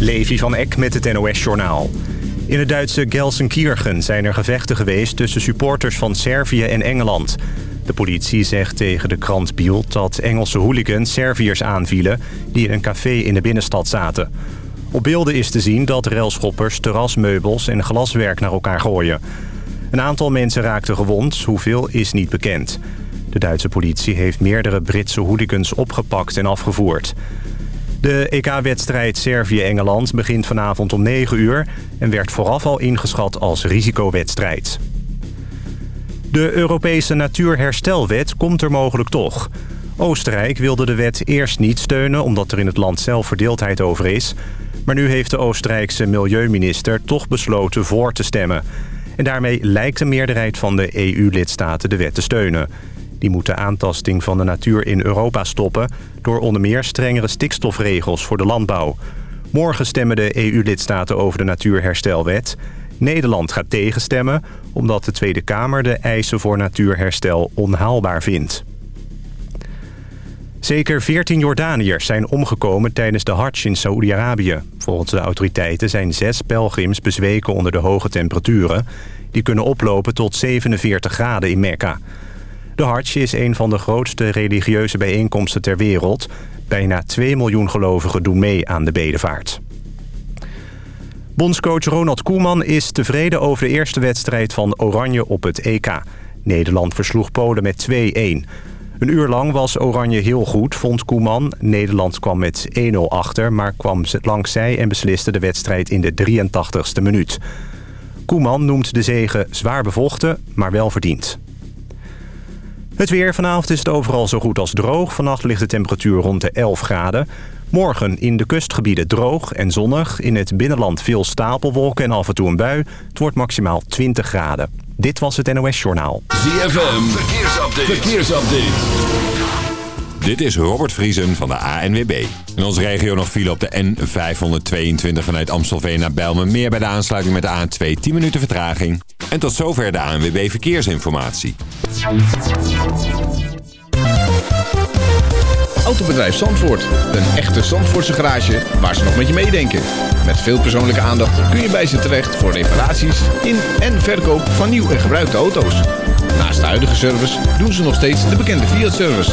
Levi van Eck met het NOS-journaal. In het Duitse Gelsenkirchen zijn er gevechten geweest tussen supporters van Servië en Engeland. De politie zegt tegen de krant Bild dat Engelse hooligans Serviërs aanvielen... die in een café in de binnenstad zaten. Op beelden is te zien dat railschoppers terrasmeubels en glaswerk naar elkaar gooien. Een aantal mensen raakten gewond, hoeveel is niet bekend. De Duitse politie heeft meerdere Britse hooligans opgepakt en afgevoerd. De EK-wedstrijd Servië-Engeland begint vanavond om 9 uur... en werd vooraf al ingeschat als risicowedstrijd. De Europese Natuurherstelwet komt er mogelijk toch. Oostenrijk wilde de wet eerst niet steunen... omdat er in het land zelf verdeeldheid over is. Maar nu heeft de Oostenrijkse milieuminister toch besloten voor te stemmen. En daarmee lijkt de meerderheid van de EU-lidstaten de wet te steunen... Die moeten aantasting van de natuur in Europa stoppen... door onder meer strengere stikstofregels voor de landbouw. Morgen stemmen de EU-lidstaten over de Natuurherstelwet. Nederland gaat tegenstemmen... omdat de Tweede Kamer de eisen voor natuurherstel onhaalbaar vindt. Zeker 14 Jordaniërs zijn omgekomen tijdens de Hajj in Saoedi-Arabië. Volgens de autoriteiten zijn zes pelgrims bezweken onder de hoge temperaturen. Die kunnen oplopen tot 47 graden in Mekka. De Hajj is een van de grootste religieuze bijeenkomsten ter wereld. Bijna 2 miljoen gelovigen doen mee aan de bedevaart. Bondscoach Ronald Koeman is tevreden over de eerste wedstrijd van Oranje op het EK. Nederland versloeg Polen met 2-1. Een uur lang was Oranje heel goed, vond Koeman. Nederland kwam met 1-0 achter, maar kwam langs zij en besliste de wedstrijd in de 83ste minuut. Koeman noemt de zegen zwaar bevochten, maar wel verdiend. Het weer. Vanavond is het overal zo goed als droog. Vannacht ligt de temperatuur rond de 11 graden. Morgen in de kustgebieden droog en zonnig. In het binnenland veel stapelwolken en af en toe een bui. Het wordt maximaal 20 graden. Dit was het NOS Journaal. ZFM. Verkeersupdate. Verkeersupdate. Dit is Robert Vriesen van de ANWB. In onze regio nog file op de N522 vanuit Amstelveen naar Bijlmermeer... bij de aansluiting met de A2 10 minuten vertraging. En tot zover de ANWB Verkeersinformatie. Autobedrijf Zandvoort. Een echte Zandvoortse garage waar ze nog met je meedenken. Met veel persoonlijke aandacht kun je bij ze terecht voor reparaties in en verkoop van nieuw en gebruikte auto's. Naast de huidige service doen ze nog steeds de bekende Fiat-service.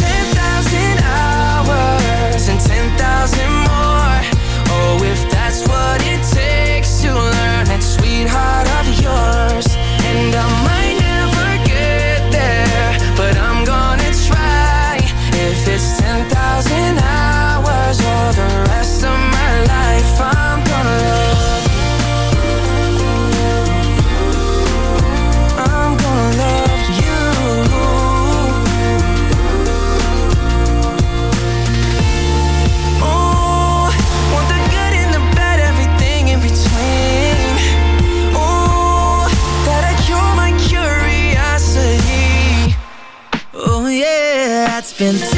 been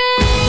rain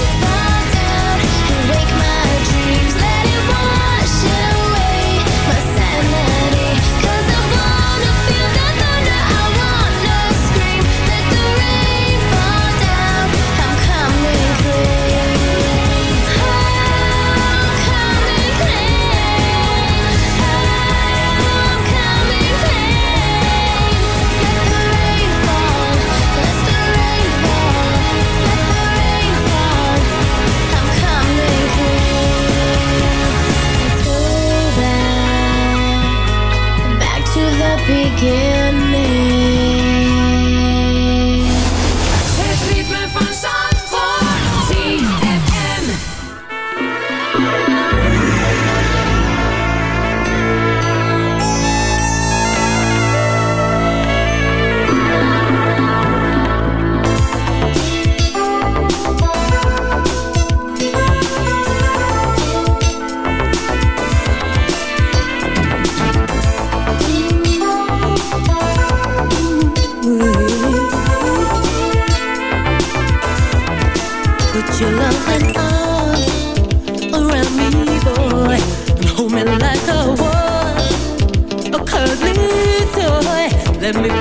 deadly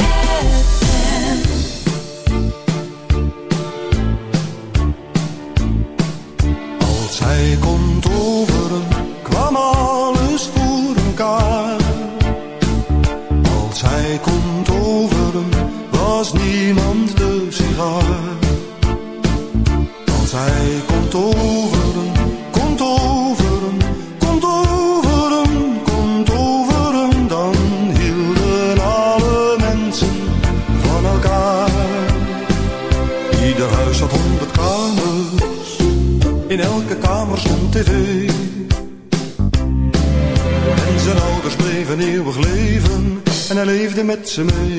ze me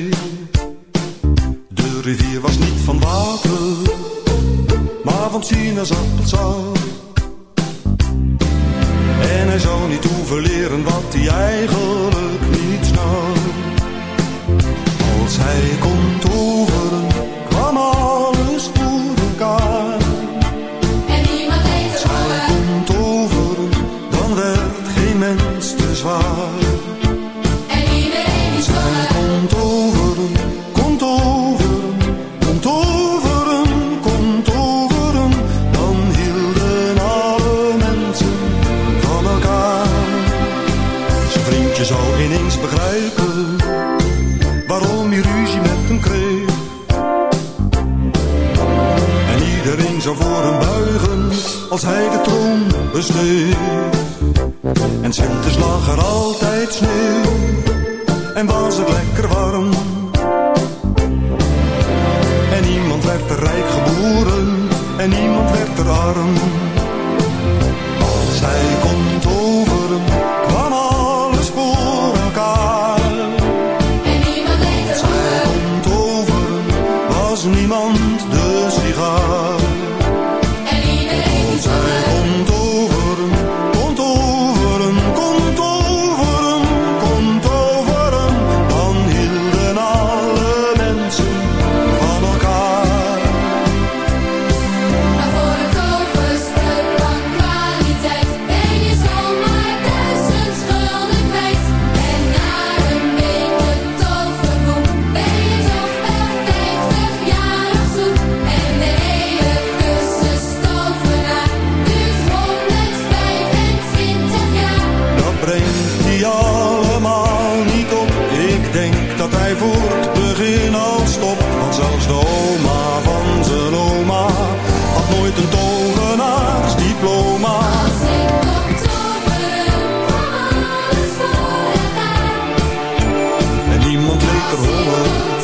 niemand weet er honger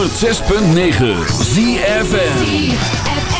106.9 ZFN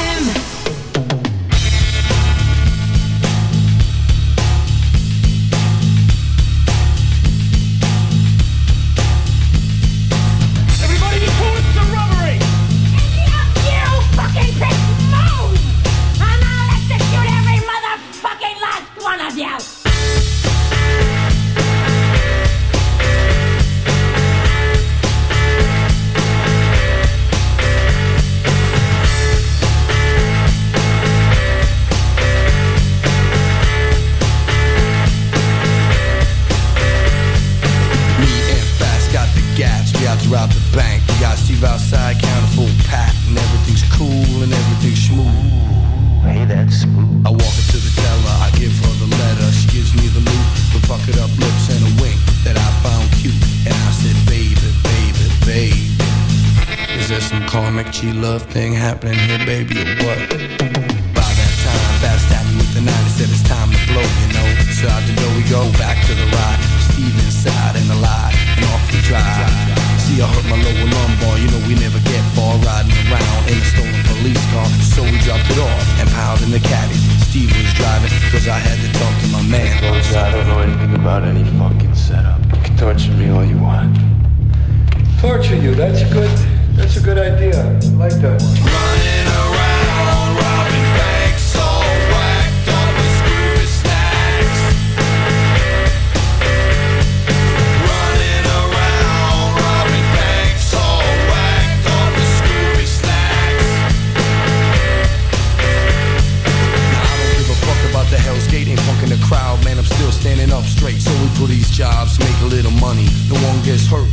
happening.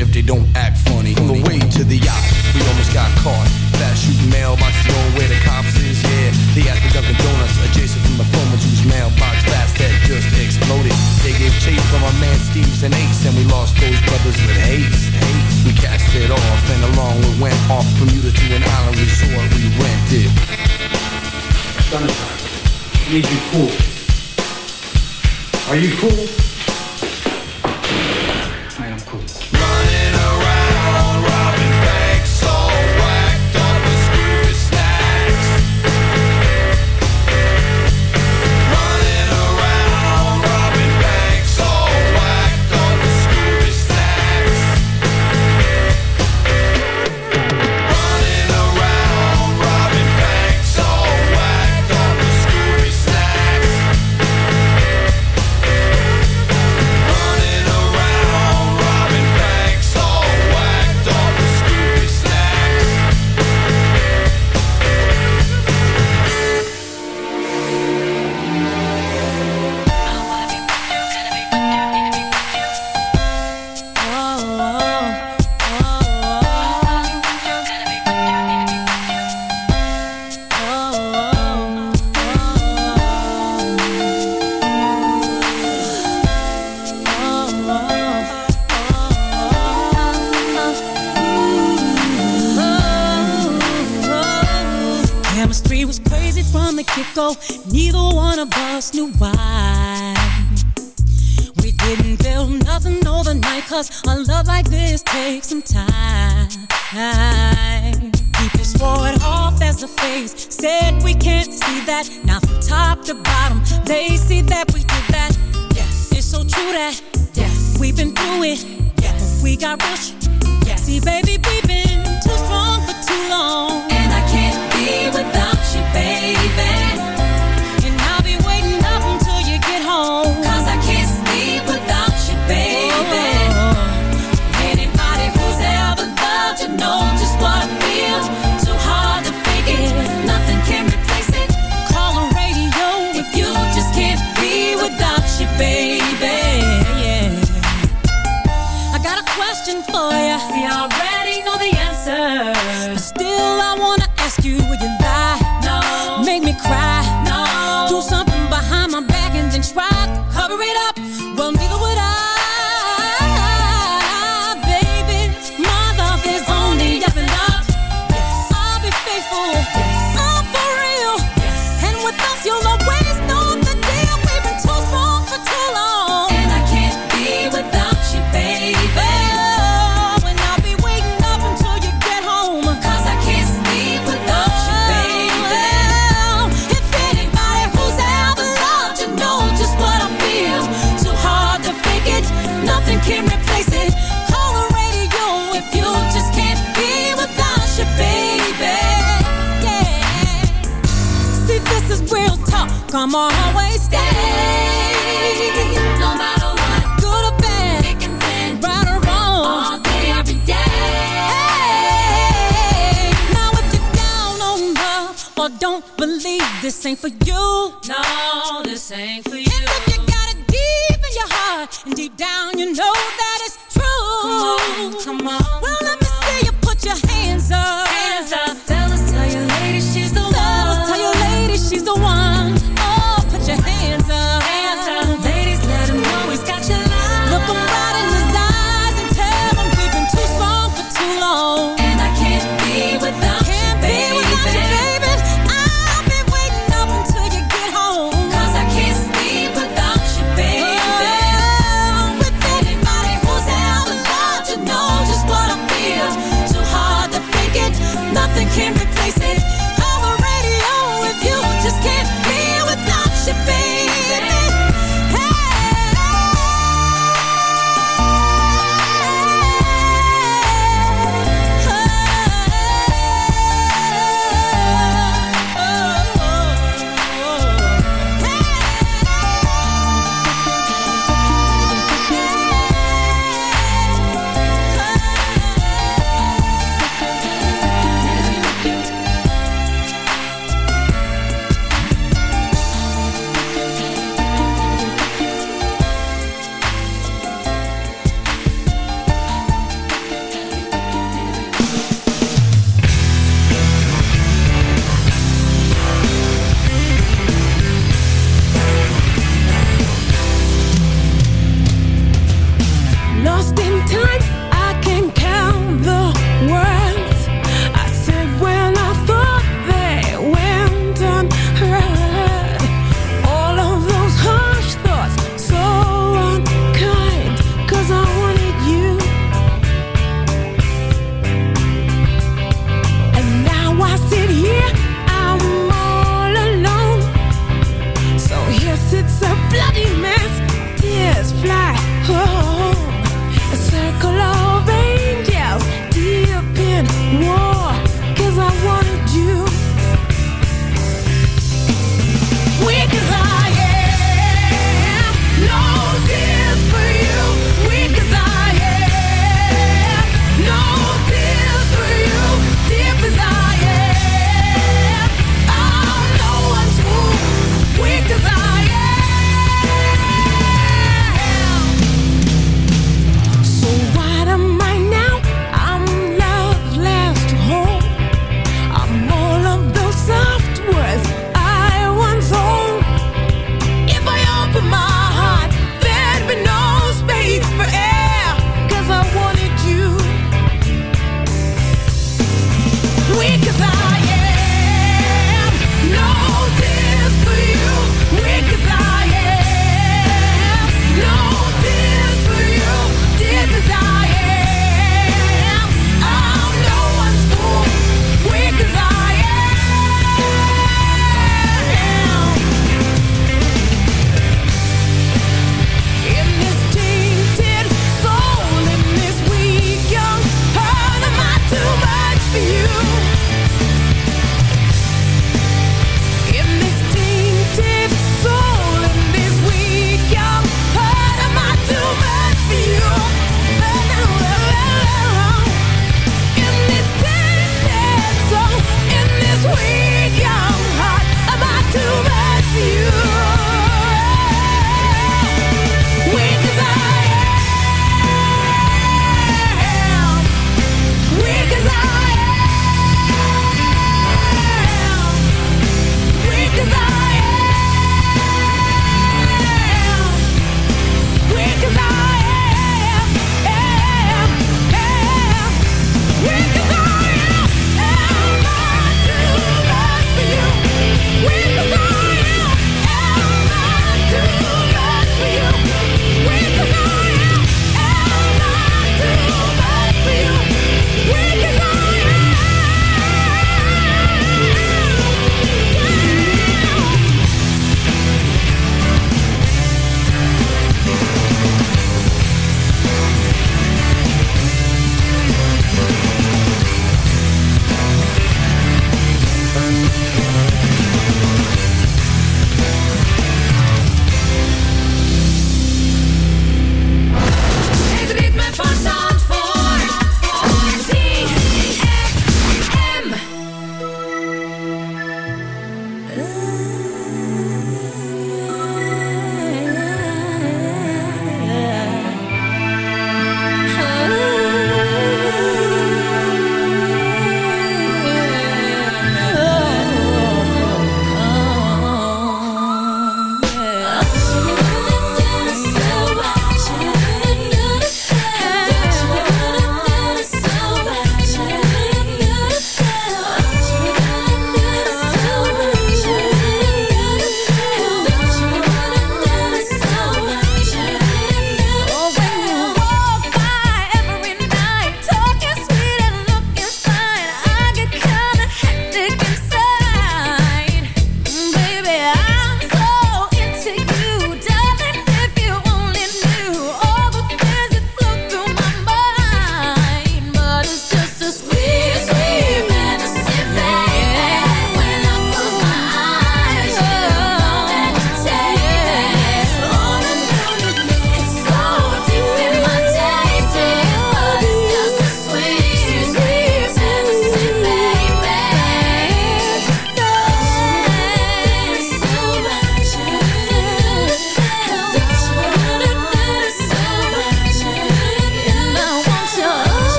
if they don't act funny. On the way to the yacht, we almost got caught. Fast shooting mailboxes, knowing where the cops is, yeah. They asked for Dunkin' Donuts adjacent from the phone whose mailbox fast that just exploded. They gave chase from our man Steve's and Ace, and we lost those brothers with haste. We cast it off, and along we went off from Utah to an island resort we rented. Sunshine, need you cool. Are you cool? didn't build nothing overnight, cause a love like this takes some time. People swore it off as a phase, said we can't see that. Now from top to bottom, they see that we did that. Yes, it's so true that yes, we've been through it. Yes, we got rushed. Yes, see, baby, we've been too strong for too long. or don't believe this ain't for you. No, this ain't for you. And if you got it deep in your heart and deep down you know that it's true. Come on, come on. Well, let me see you put your hands up. Hands up.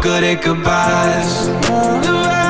good at goodbyes.